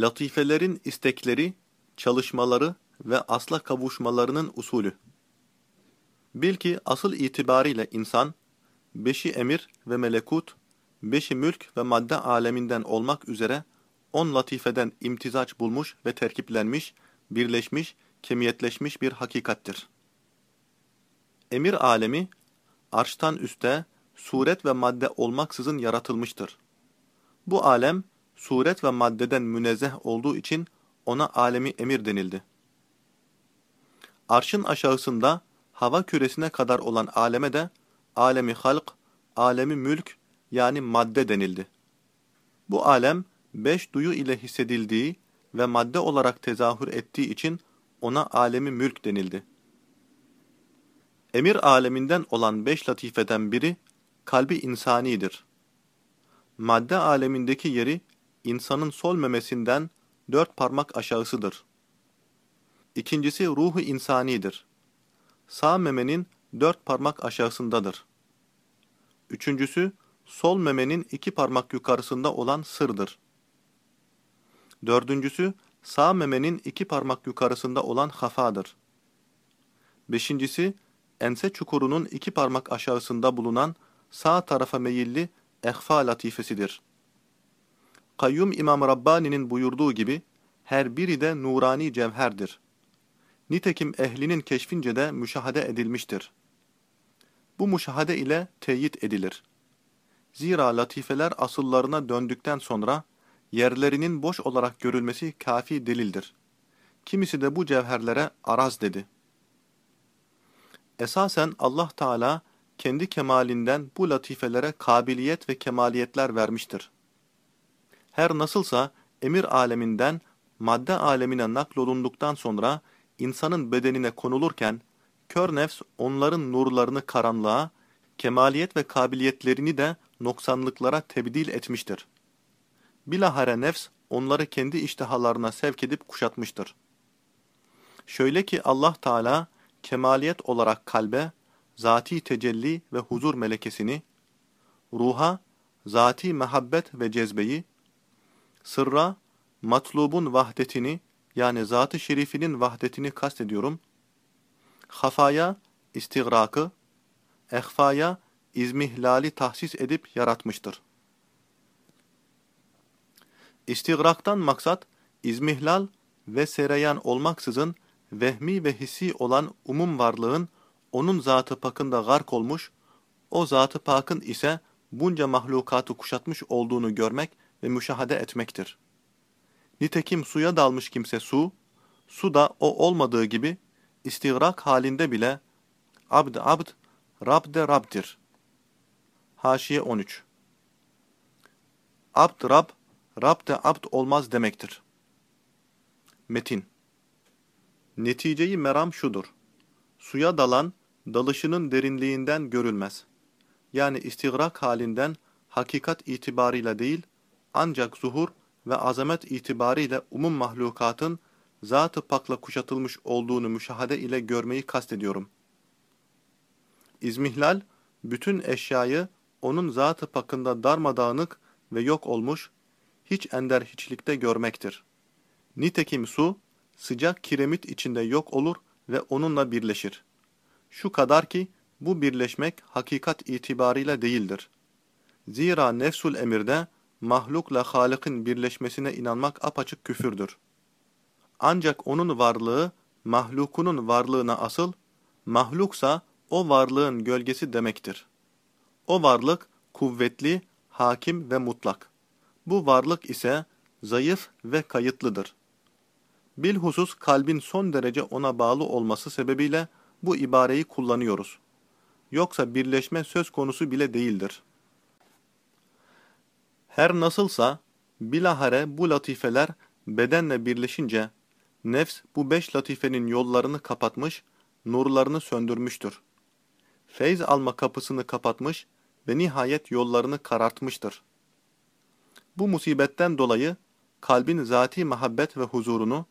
Latifelerin istekleri, çalışmaları ve asla kavuşmalarının usulü. Bil ki asıl itibariyle insan, beşi emir ve melekut, beşi mülk ve madde aleminden olmak üzere on latifeden imtizaç bulmuş ve terkiplenmiş, birleşmiş, kemiyetleşmiş bir hakikattir. Emir alemi, arştan üste, suret ve madde olmaksızın yaratılmıştır. Bu alem, suret ve maddeden münezzeh olduğu için ona alemi emir denildi. Arşın aşağısında hava küresine kadar olan aleme de alemi halk, alemi mülk yani madde denildi. Bu alem beş duyu ile hissedildiği ve madde olarak tezahür ettiği için ona alemi mülk denildi. Emir aleminden olan beş latifeden biri kalbi insanidir. Madde alemindeki yeri insanın sol memesinden dört parmak aşağısıdır. İkincisi ruhu insanidir. Sağ memenin dört parmak aşağısındadır. Üçüncüsü sol memenin iki parmak yukarısında olan sırdır. Dördüncüsü sağ memenin iki parmak yukarısında olan hafadır. Beşincisi ense çukurunun iki parmak aşağısında bulunan sağ tarafa meyilli ehfa latifesidir. Kayyum İmam Rabbani'nin buyurduğu gibi her biri de nurani cevherdir. Nitekim ehlinin keşfince de müşahede edilmiştir. Bu müşahede ile teyit edilir. Zira latifeler asıllarına döndükten sonra yerlerinin boş olarak görülmesi kafi delildir. Kimisi de bu cevherlere araz dedi. Esasen Allah Teala kendi kemalinden bu latifelere kabiliyet ve kemaliyetler vermiştir. Her nasılsa emir aleminden madde alemine naklolunduktan sonra insanın bedenine konulurken kör nefs onların nurlarını karanlığa, kemaliyet ve kabiliyetlerini de noksanlıklara tebdil etmiştir. Bilahare nefs onları kendi iştihalarına sevk edip kuşatmıştır. Şöyle ki Allah Teala kemaliyet olarak kalbe, zati tecelli ve huzur melekesini, ruha, zati mehabbet ve cezbeyi, sırra, matlubun vahdetini yani zat-ı şerifinin vahdetini kastediyorum, hafaya, istigrakı, ehfaya, izmihlali tahsis edip yaratmıştır. İstigraktan maksat, izmihlal ve sereyan olmaksızın vehmi ve hissi olan umum varlığın onun zatı pakında gark olmuş, o zatı pakın ise bunca mahlukatı kuşatmış olduğunu görmek ve müşahede etmektir. Nitekim suya dalmış kimse su, su da o olmadığı gibi istigrak halinde bile abd abd, rab de rabdir. Haşiye 13 Abd rab, rab de abd olmaz demektir. Metin Neticeyi meram şudur. Suya dalan, dalışının derinliğinden görülmez. Yani istigrak halinden hakikat itibarıyla değil, ancak zuhur ve azamet itibariyle umum mahlukatın zat-ı pakla kuşatılmış olduğunu müşahede ile görmeyi kastediyorum. İzmihlal, bütün eşyayı onun zat-ı pakında darmadağınık ve yok olmuş, hiç ender hiçlikte görmektir. Nitekim su, sıcak kiremit içinde yok olur ve onunla birleşir. Şu kadar ki, bu birleşmek hakikat itibarıyla değildir. Zira nefsul emirde, mahlukla Halık'ın birleşmesine inanmak apaçık küfürdür. Ancak onun varlığı, mahlukunun varlığına asıl, mahluksa o varlığın gölgesi demektir. O varlık, kuvvetli, hakim ve mutlak. Bu varlık ise zayıf ve kayıtlıdır. Bilhusus kalbin son derece ona bağlı olması sebebiyle bu ibareyi kullanıyoruz. Yoksa birleşme söz konusu bile değildir. Her nasılsa bilahare bu latifeler bedenle birleşince nefs bu beş latifenin yollarını kapatmış, nurlarını söndürmüştür. Feyz alma kapısını kapatmış ve nihayet yollarını karartmıştır. Bu musibetten dolayı kalbin zati muhabbet ve huzurunu,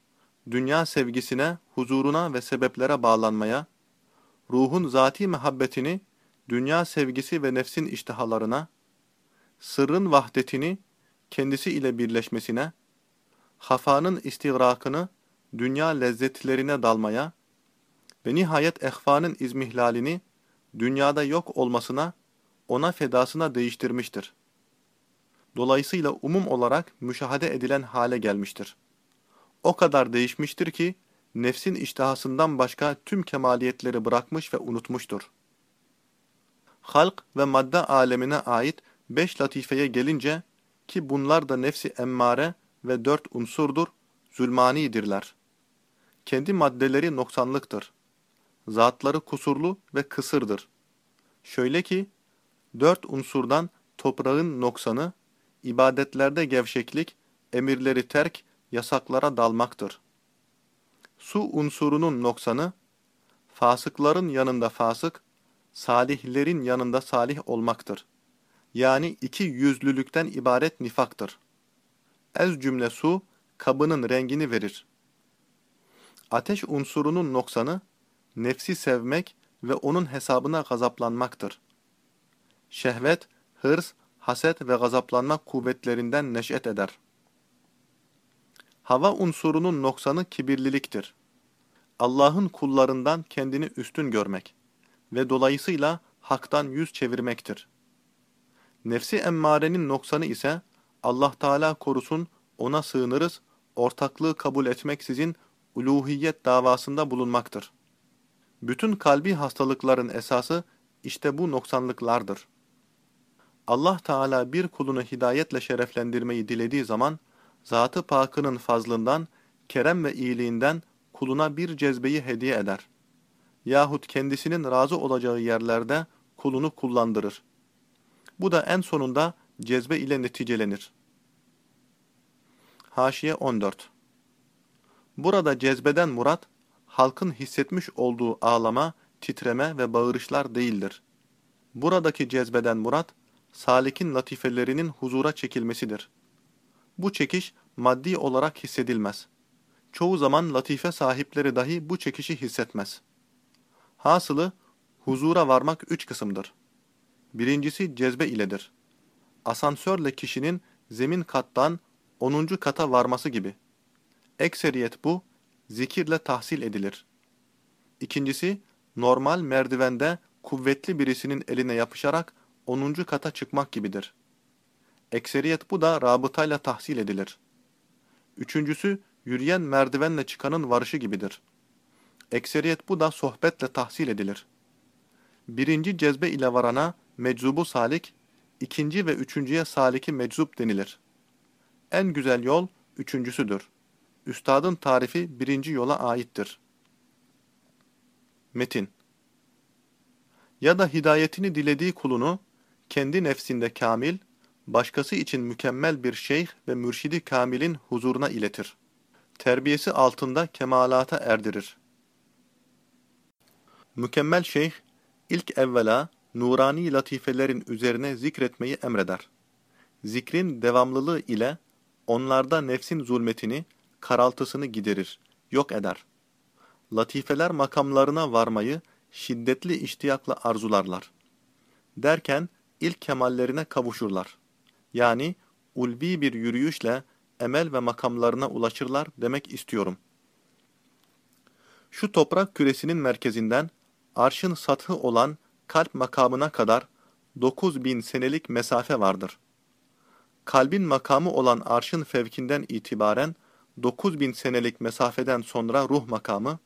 dünya sevgisine, huzuruna ve sebeplere bağlanmaya, ruhun zati muhabbetini, dünya sevgisi ve nefsin iştihalarına, sırrın vahdetini kendisi ile birleşmesine, hafanın istigrakını, dünya lezzetlerine dalmaya ve nihayet ehfanın izmihlalini, dünyada yok olmasına, ona fedasına değiştirmiştir. Dolayısıyla umum olarak müşahede edilen hale gelmiştir. O kadar değişmiştir ki, nefsin iştihasından başka tüm kemaliyetleri bırakmış ve unutmuştur. Halk ve madde alemine ait beş latifeye gelince, ki bunlar da nefsi emmare ve dört unsurdur, zulmanidirler. Kendi maddeleri noksanlıktır. Zatları kusurlu ve kısırdır. Şöyle ki, dört unsurdan toprağın noksanı, ibadetlerde gevşeklik, emirleri terk, yasaklara dalmaktır. Su unsurunun noksanı, fasıkların yanında fasık, salihlerin yanında salih olmaktır. Yani iki yüzlülükten ibaret nifaktır. Ez cümle su, kabının rengini verir. Ateş unsurunun noksanı, nefsi sevmek ve onun hesabına gazaplanmaktır. Şehvet, hırs, haset ve gazaplanma kuvvetlerinden neş'et eder. Hava unsurunun noksanı kibirliliktir. Allah'ın kullarından kendini üstün görmek ve dolayısıyla haktan yüz çevirmektir. Nefsi emmarenin noksanı ise Allah Teala korusun ona sığınırız, ortaklığı kabul etmeksizin uluhiyet davasında bulunmaktır. Bütün kalbi hastalıkların esası işte bu noksanlıklardır. Allah Teala bir kulunu hidayetle şereflendirmeyi dilediği zaman, Zat-ı Pak'ının fazlından, kerem ve iyiliğinden kuluna bir cezbeyi hediye eder. Yahut kendisinin razı olacağı yerlerde kulunu kullandırır. Bu da en sonunda cezbe ile neticelenir. Haşiye 14 Burada cezbeden murat, halkın hissetmiş olduğu ağlama, titreme ve bağırışlar değildir. Buradaki cezbeden murat, salikin latifelerinin huzura çekilmesidir. Bu çekiş maddi olarak hissedilmez. Çoğu zaman latife sahipleri dahi bu çekişi hissetmez. Hasılı, huzura varmak üç kısımdır. Birincisi cezbe iledir. Asansörle kişinin zemin kattan 10. kata varması gibi. Ekseriyet bu, zikirle tahsil edilir. İkincisi, normal merdivende kuvvetli birisinin eline yapışarak 10. kata çıkmak gibidir. Ekseriyet bu da rabıtayla tahsil edilir. Üçüncüsü, yürüyen merdivenle çıkanın varışı gibidir. Ekseriyet bu da sohbetle tahsil edilir. Birinci cezbe ile varana meczubu salik, ikinci ve üçüncüye saliki meczup denilir. En güzel yol üçüncüsüdür. Üstadın tarifi birinci yola aittir. Metin Ya da hidayetini dilediği kulunu, kendi nefsinde kamil, başkası için mükemmel bir şeyh ve mürşidi kamilin huzuruna iletir. Terbiyesi altında kemalata erdirir. Mükemmel şeyh, ilk evvela nurani latifelerin üzerine zikretmeyi emreder. Zikrin devamlılığı ile onlarda nefsin zulmetini, karaltısını giderir, yok eder. Latifeler makamlarına varmayı şiddetli iştiyakla arzularlar. Derken ilk kemallerine kavuşurlar. Yani ulvi bir yürüyüşle emel ve makamlarına ulaşırlar demek istiyorum. Şu toprak küresinin merkezinden arşın sathı olan kalp makamına kadar 9000 senelik mesafe vardır. Kalbin makamı olan arşın fevkinden itibaren 9000 senelik mesafeden sonra ruh makamı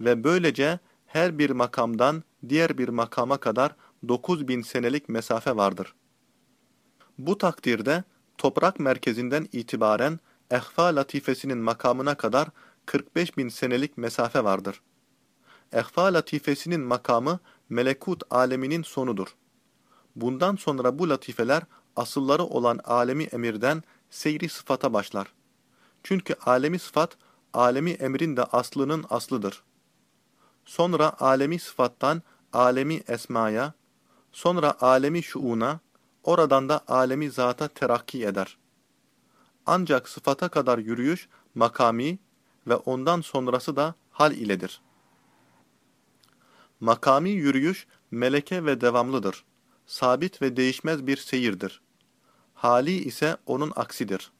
ve böylece her bir makamdan diğer bir makama kadar 9000 senelik mesafe vardır. Bu takdirde toprak merkezinden itibaren ehfa latifesinin makamına kadar 45 bin senelik mesafe vardır. Ehfa latifesinin makamı melekut aleminin sonudur. Bundan sonra bu latifeler asılları olan alemi emirden seyri sıfata başlar. Çünkü alemi sıfat, alemi emrin de aslının aslıdır. Sonra alemi sıfattan alemi esmaya, sonra alemi şuuna, oradan da alemi zata terakki eder. Ancak sıfata kadar yürüyüş makami ve ondan sonrası da hal iledir. Makami yürüyüş meleke ve devamlıdır. Sabit ve değişmez bir seyirdir. Hali ise onun aksidir.